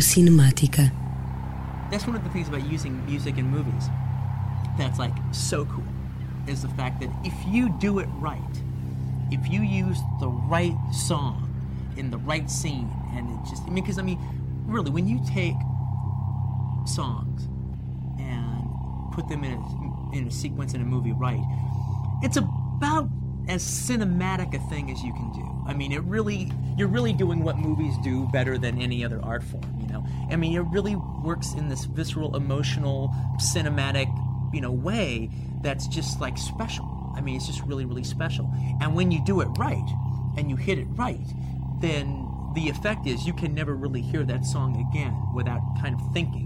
Cinemática. That's one of the things about using music in movies that's like so cool is the fact that if you do it right, if you use the right song in the right scene, and it just, I mean, because I mean, really, when you take songs and put them in a, in a sequence in a movie right, it's about as cinematic a thing as you can do. I mean, it really, you're really doing what movies do better than any other art form, know? I mean, it really works in this visceral, emotional, cinematic, you know, way that's just like special. I mean, it's just really, really special. And when you do it right and you hit it right, then the effect is you can never really hear that song again without kind of thinking.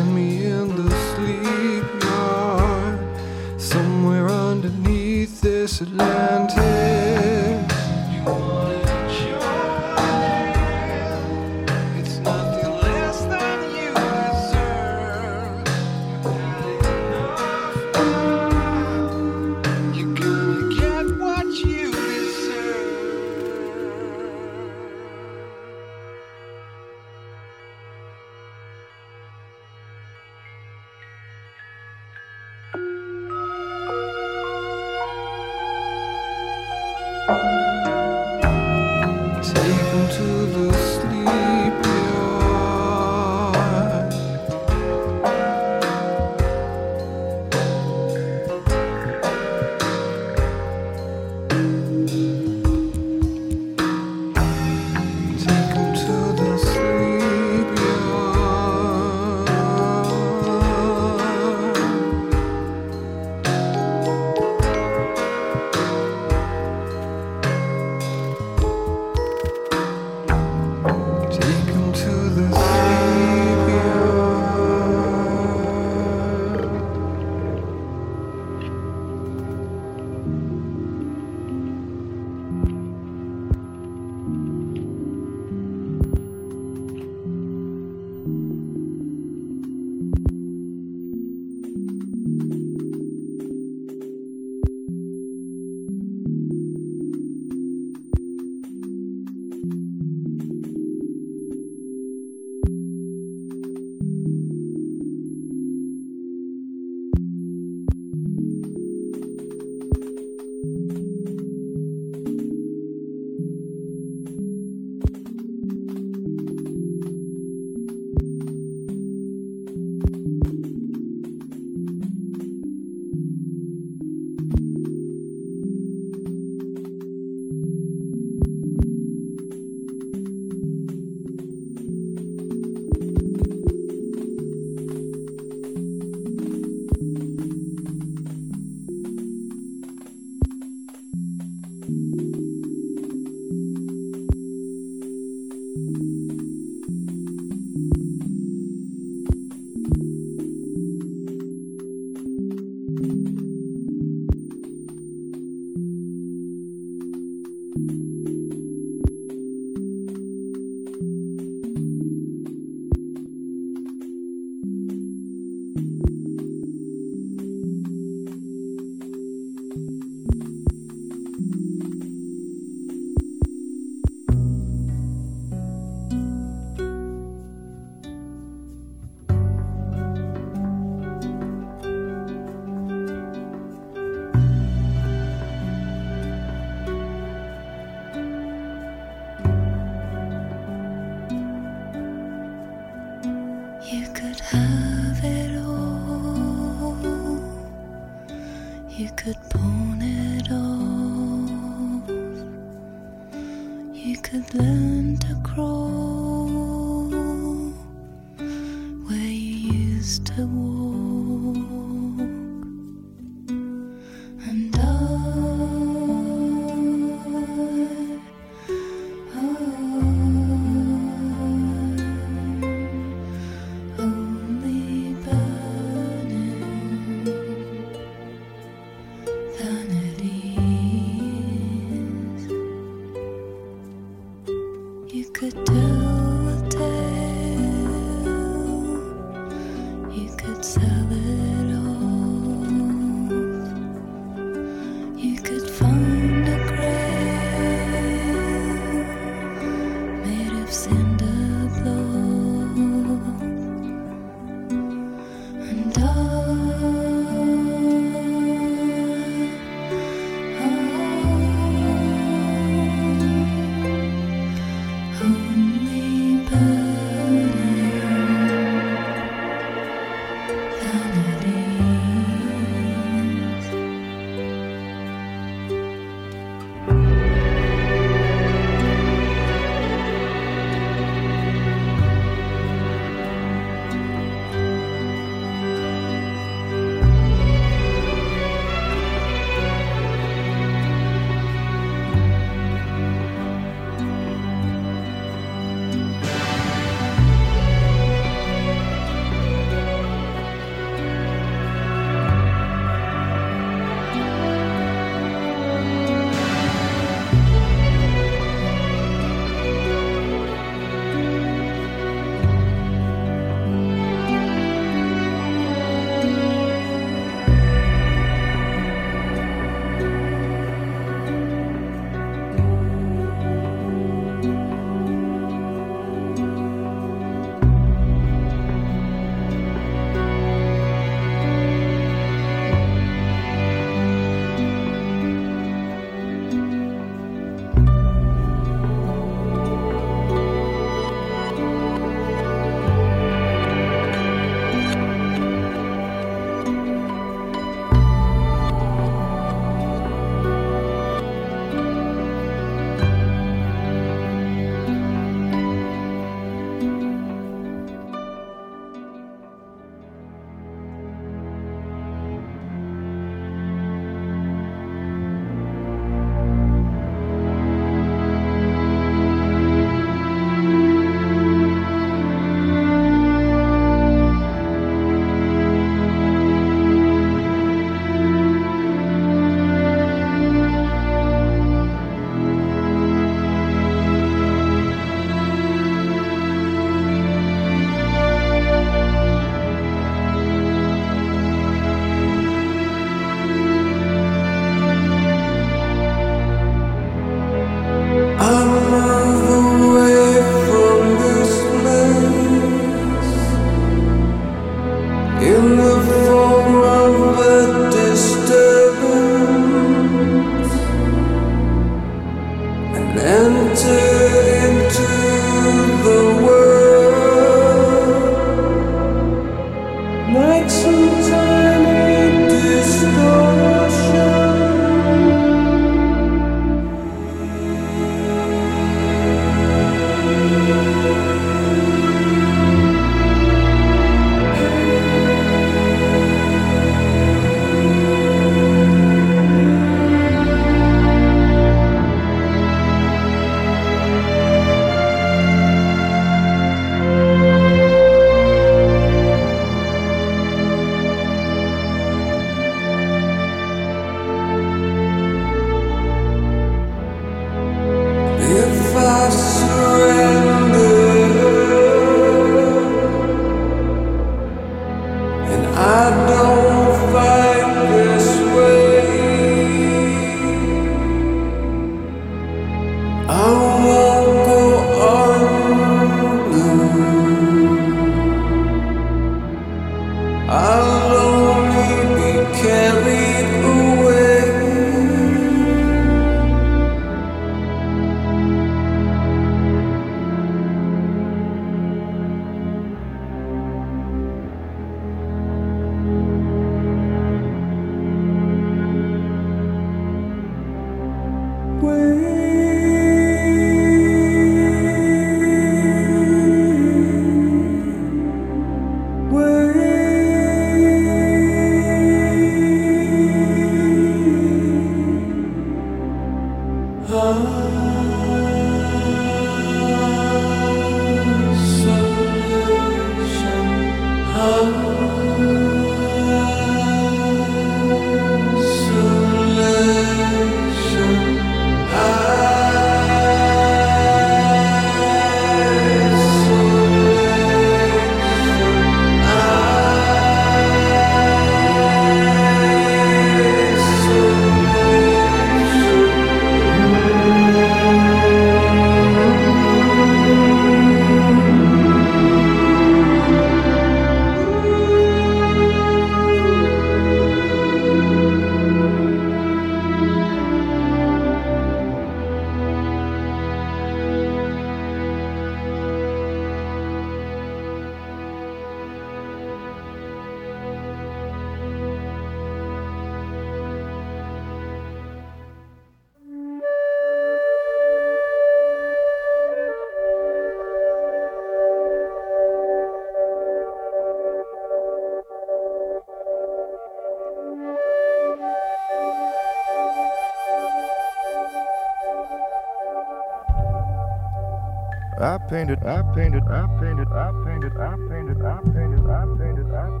painted, I painted, I painted, I painted, I painted, I painted, I painted, I painted.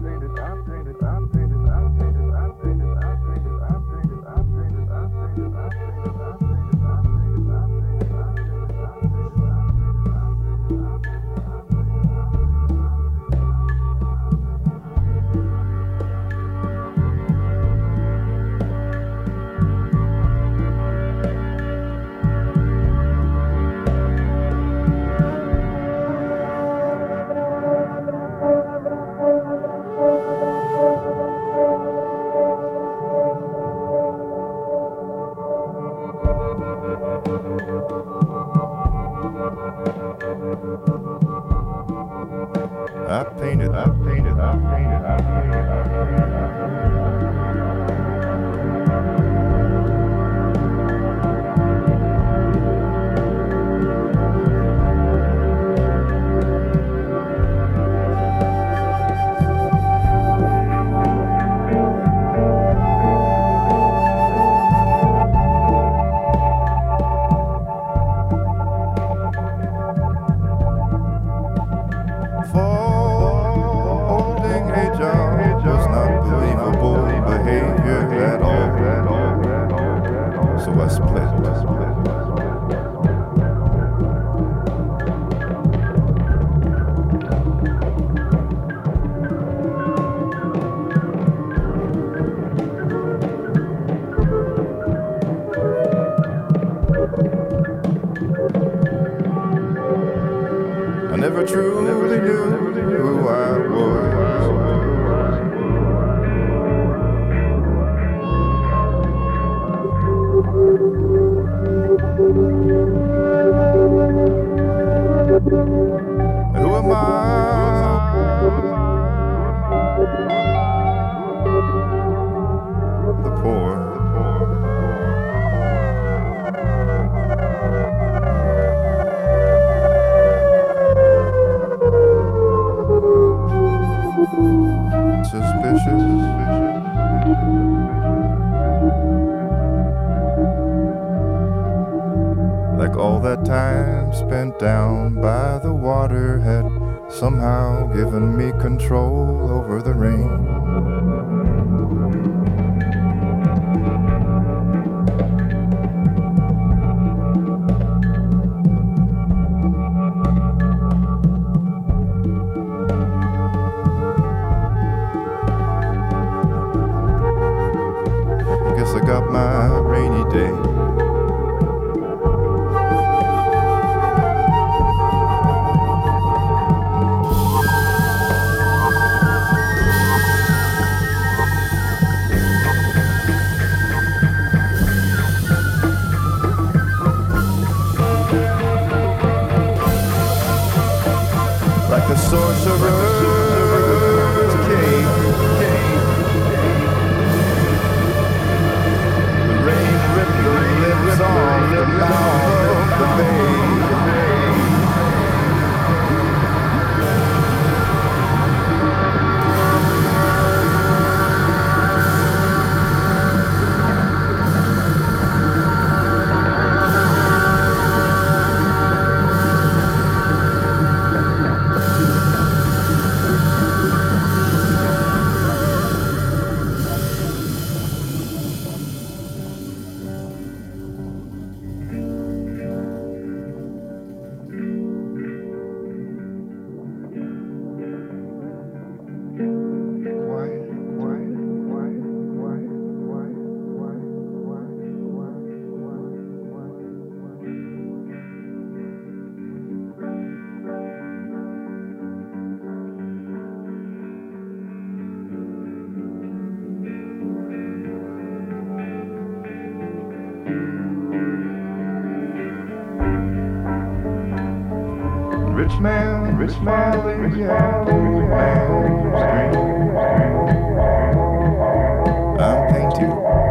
control over the rain. Rich man, rich man, rich man, old man, old man. I'm painting.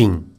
Fim.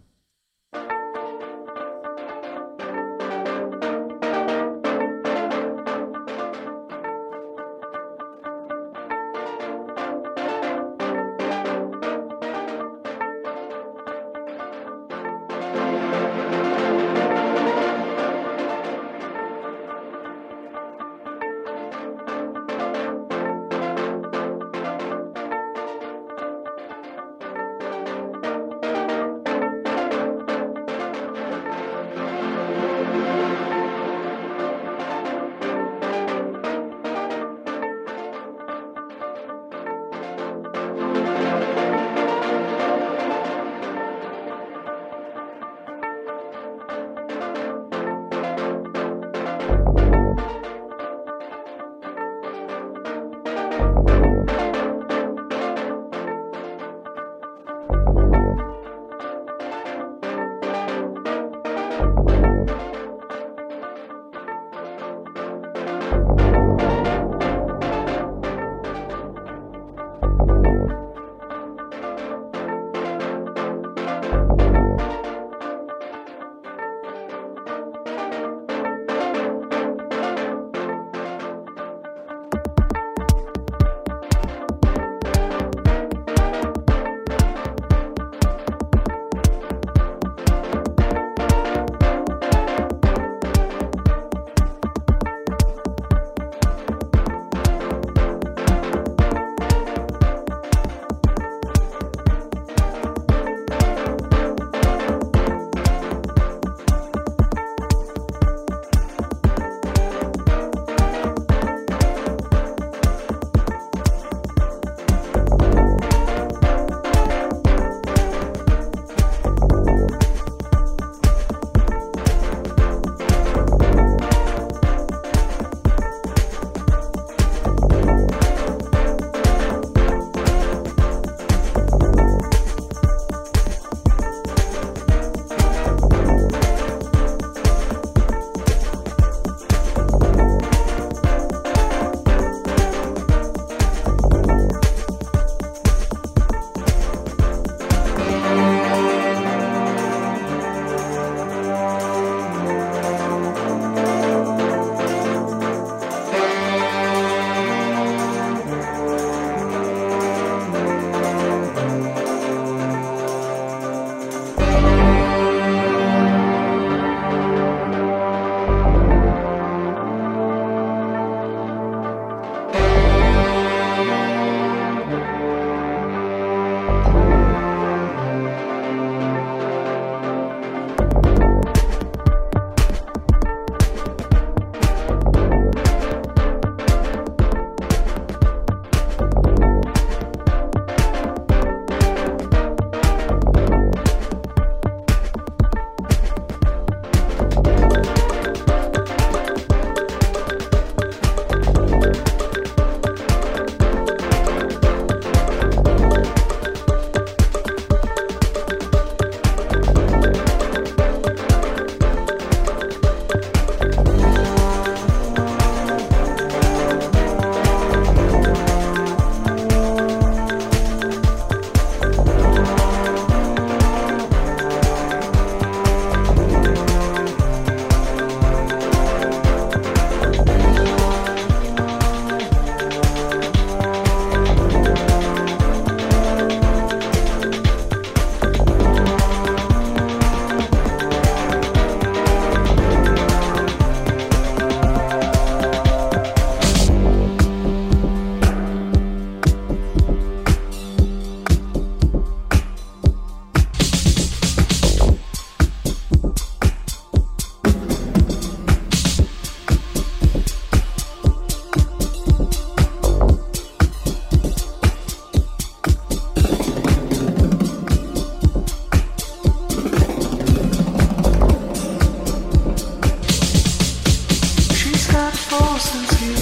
whole since you